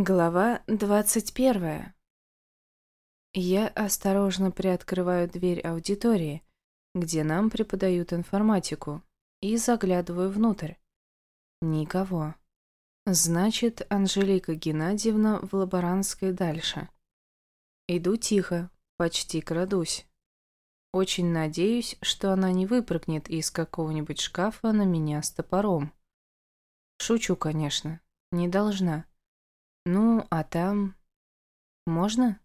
Глава двадцать первая. Я осторожно приоткрываю дверь аудитории, где нам преподают информатику, и заглядываю внутрь. Никого. Значит, Анжелика Геннадьевна в лаборантской дальше. Иду тихо, почти крадусь. Очень надеюсь, что она не выпрыгнет из какого-нибудь шкафа на меня с топором. Шучу, конечно, не должна. Ну, а там... Можно?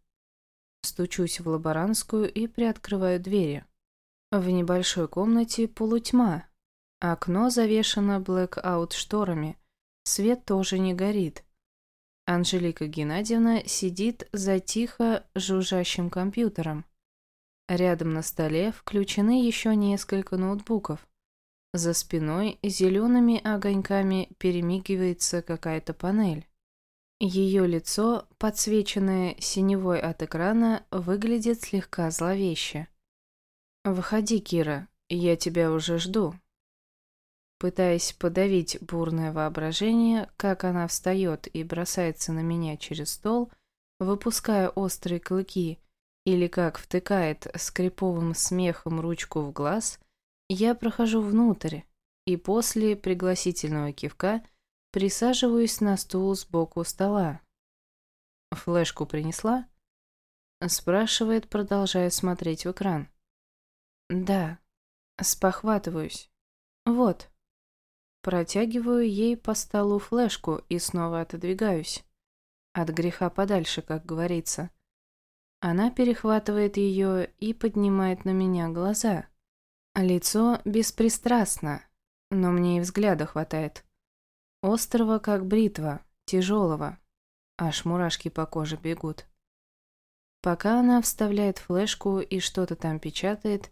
Стучусь в лаборантскую и приоткрываю двери. В небольшой комнате полутьма. Окно завешено блэкаут-шторами. Свет тоже не горит. Анжелика Геннадьевна сидит за тихо жужжащим компьютером. Рядом на столе включены еще несколько ноутбуков. За спиной зелеными огоньками перемигивается какая-то панель. Ее лицо, подсвеченное синевой от экрана, выглядит слегка зловеще. «Выходи, Кира, я тебя уже жду». Пытаясь подавить бурное воображение, как она встает и бросается на меня через стол, выпуская острые клыки, или как втыкает скриповым смехом ручку в глаз, я прохожу внутрь и после пригласительного кивка Присаживаюсь на стул сбоку стола. «Флешку принесла?» Спрашивает, продолжая смотреть в экран. «Да». Спохватываюсь. «Вот». Протягиваю ей по столу флешку и снова отодвигаюсь. От греха подальше, как говорится. Она перехватывает ее и поднимает на меня глаза. Лицо беспристрастно, но мне и взгляда хватает. Острого, как бритва, тяжелого. Аж мурашки по коже бегут. Пока она вставляет флешку и что-то там печатает,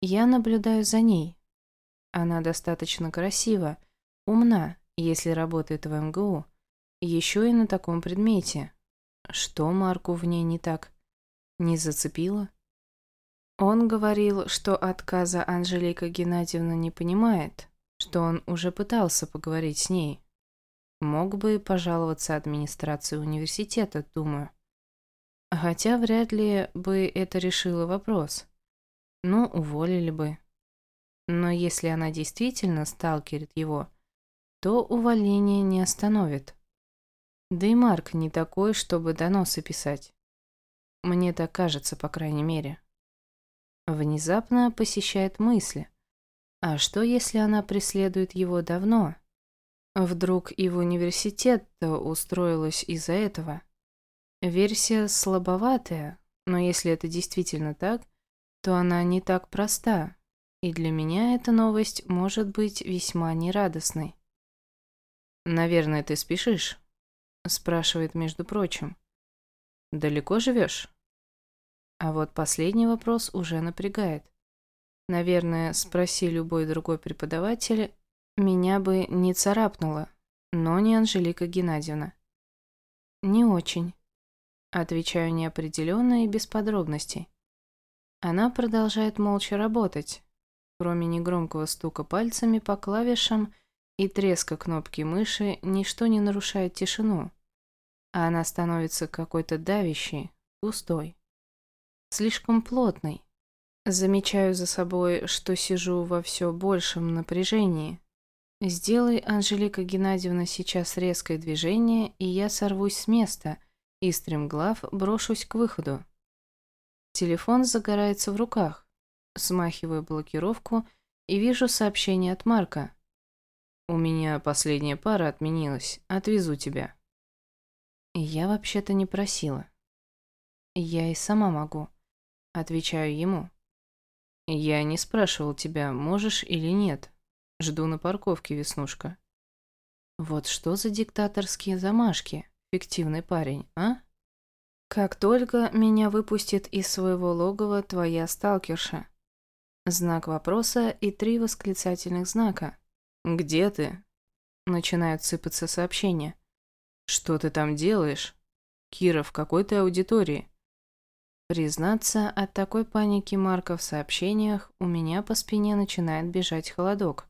я наблюдаю за ней. Она достаточно красива, умна, если работает в МГУ, еще и на таком предмете. Что Марку в ней не так? Не зацепило? Он говорил, что отказа Анжелика Геннадьевна не понимает, что он уже пытался поговорить с ней. Мог бы пожаловаться администрации университета, думаю. Хотя вряд ли бы это решило вопрос. Ну, уволили бы. Но если она действительно сталкерит его, то увольнение не остановит. Да и Марк не такой, чтобы доносы писать. Мне так кажется, по крайней мере. Внезапно посещает мысли. А что, если она преследует его давно? Вдруг и в университет устроилась из-за этого? Версия слабоватая, но если это действительно так, то она не так проста, и для меня эта новость может быть весьма нерадостной. «Наверное, ты спешишь?» – спрашивает, между прочим. «Далеко живешь?» А вот последний вопрос уже напрягает. Наверное, спроси любой другой преподаватель, меня бы не царапнуло, но не Анжелика Геннадьевна. Не очень. Отвечаю неопределенно и без подробностей. Она продолжает молча работать. Кроме негромкого стука пальцами по клавишам и треска кнопки мыши, ничто не нарушает тишину. А она становится какой-то давящей, пустой. Слишком плотной. Замечаю за собой, что сижу во все большем напряжении, Сделай, Анжелика Геннадьевна, сейчас резкое движение, и я сорвусь с места и, стремглав, брошусь к выходу. Телефон загорается в руках. Смахиваю блокировку и вижу сообщение от Марка. «У меня последняя пара отменилась. Отвезу тебя». Я вообще-то не просила. Я и сама могу. Отвечаю ему. Я не спрашивал тебя, можешь или нет. Жду на парковке, Веснушка. Вот что за диктаторские замашки, фиктивный парень, а? Как только меня выпустит из своего логова твоя сталкерша. Знак вопроса и три восклицательных знака. «Где ты?» Начинают сыпаться сообщения. «Что ты там делаешь?» «Кира, в какой ты аудитории?» Признаться, от такой паники Марка в сообщениях у меня по спине начинает бежать холодок.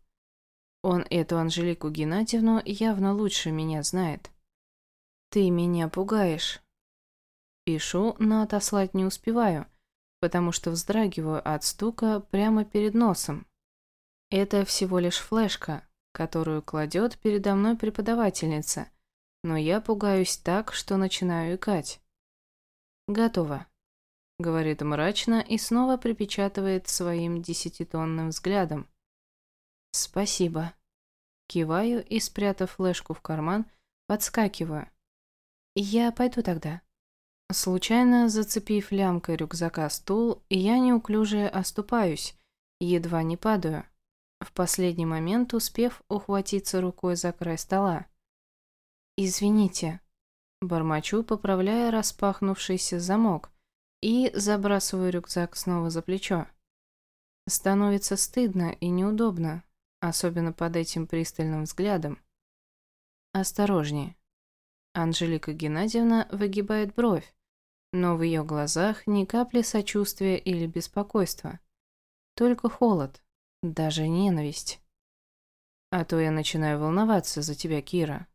Он эту Анжелику Геннадьевну явно лучше меня знает. Ты меня пугаешь. Пишу, но отослать не успеваю, потому что вздрагиваю от стука прямо перед носом. Это всего лишь флешка, которую кладет передо мной преподавательница, но я пугаюсь так, что начинаю икать. «Готово», — говорит мрачно и снова припечатывает своим десятитонным взглядом. «Спасибо». Киваю и, спрятав флешку в карман, подскакиваю. «Я пойду тогда». Случайно зацепив лямкой рюкзака стул, я неуклюже оступаюсь, едва не падаю, в последний момент успев ухватиться рукой за край стола. «Извините», – бормочу, поправляя распахнувшийся замок, и забрасываю рюкзак снова за плечо. Становится стыдно и неудобно, особенно под этим пристальным взглядом. «Осторожнее». Анжелика Геннадьевна выгибает бровь, но в ее глазах ни капли сочувствия или беспокойства. Только холод, даже ненависть. А то я начинаю волноваться за тебя, Кира.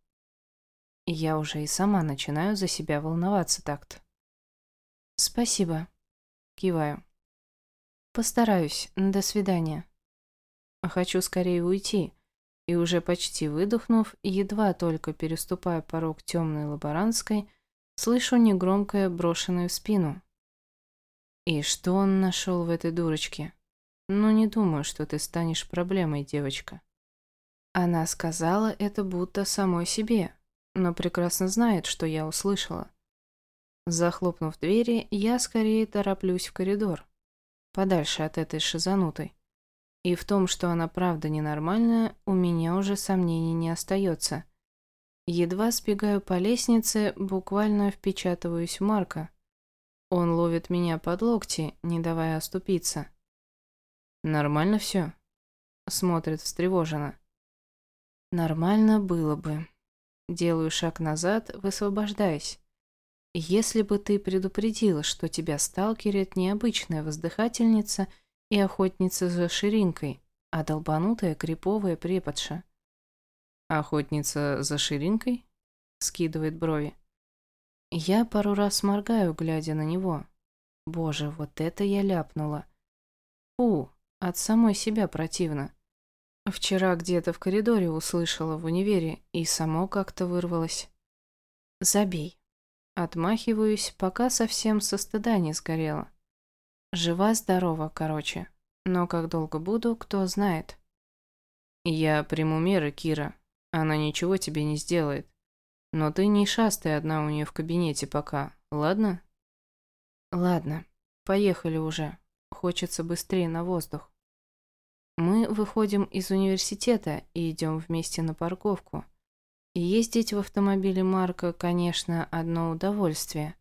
Я уже и сама начинаю за себя волноваться так-то. Спасибо. Киваю. Постараюсь. До свидания. Хочу скорее уйти. И уже почти выдохнув, едва только переступая порог темной лаборантской, слышу негромкое брошенное в спину. И что он нашел в этой дурочке? Ну, не думаю, что ты станешь проблемой, девочка. Она сказала это будто самой себе, но прекрасно знает, что я услышала. Захлопнув двери, я скорее тороплюсь в коридор, подальше от этой шизанутой. И в том, что она правда ненормальная, у меня уже сомнений не остается. Едва сбегаю по лестнице, буквально впечатываюсь в Марка. Он ловит меня под локти, не давая оступиться. «Нормально все?» Смотрит встревоженно. «Нормально было бы». Делаю шаг назад, высвобождаясь. Если бы ты предупредила, что тебя сталкерит необычная воздыхательница и охотница за ширинкой, а долбанутая криповая преподша. «Охотница за ширинкой?» — скидывает брови. Я пару раз моргаю, глядя на него. Боже, вот это я ляпнула. Фу, от самой себя противно. Вчера где-то в коридоре услышала в универе и само как-то вырвалось. Забей. Отмахиваюсь, пока совсем со стыда не сгорела. Жива-здорова, короче. Но как долго буду, кто знает. Я приму меры, Кира. Она ничего тебе не сделает. Но ты не шастай одна у нее в кабинете пока, ладно? Ладно, поехали уже. Хочется быстрее на воздух. Мы выходим из университета и идем вместе на парковку. И ездить в автомобиле Марка, конечно, одно удовольствие.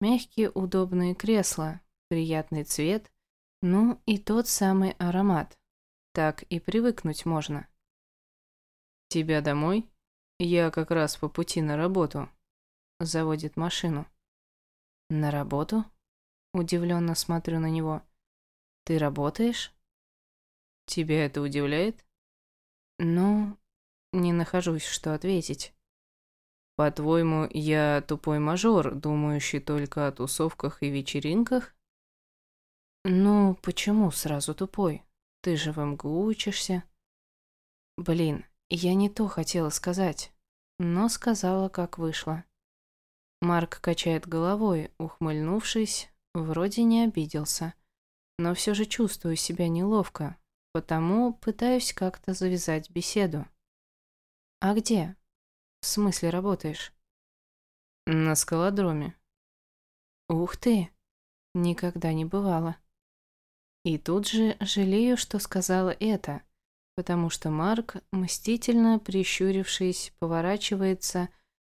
Мягкие удобные кресла, приятный цвет, ну и тот самый аромат. Так и привыкнуть можно. «Тебя домой? Я как раз по пути на работу», — заводит машину. «На работу?» Удивленно смотрю на него. «Ты работаешь?» Тебя это удивляет? Ну, не нахожусь, что ответить. По-твоему, я тупой мажор, думающий только о тусовках и вечеринках? Ну, почему сразу тупой? Ты же в МГУ учишься. Блин, я не то хотела сказать, но сказала, как вышло. Марк качает головой, ухмыльнувшись, вроде не обиделся, но все же чувствую себя неловко, Потому пытаюсь как-то завязать беседу. «А где?» «В смысле работаешь?» «На скалодроме». «Ух ты! Никогда не бывало». И тут же жалею, что сказала это, потому что Марк, мстительно прищурившись, поворачивается,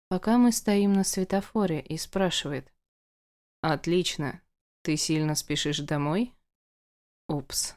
пока мы стоим на светофоре, и спрашивает. «Отлично. Ты сильно спешишь домой?» «Упс».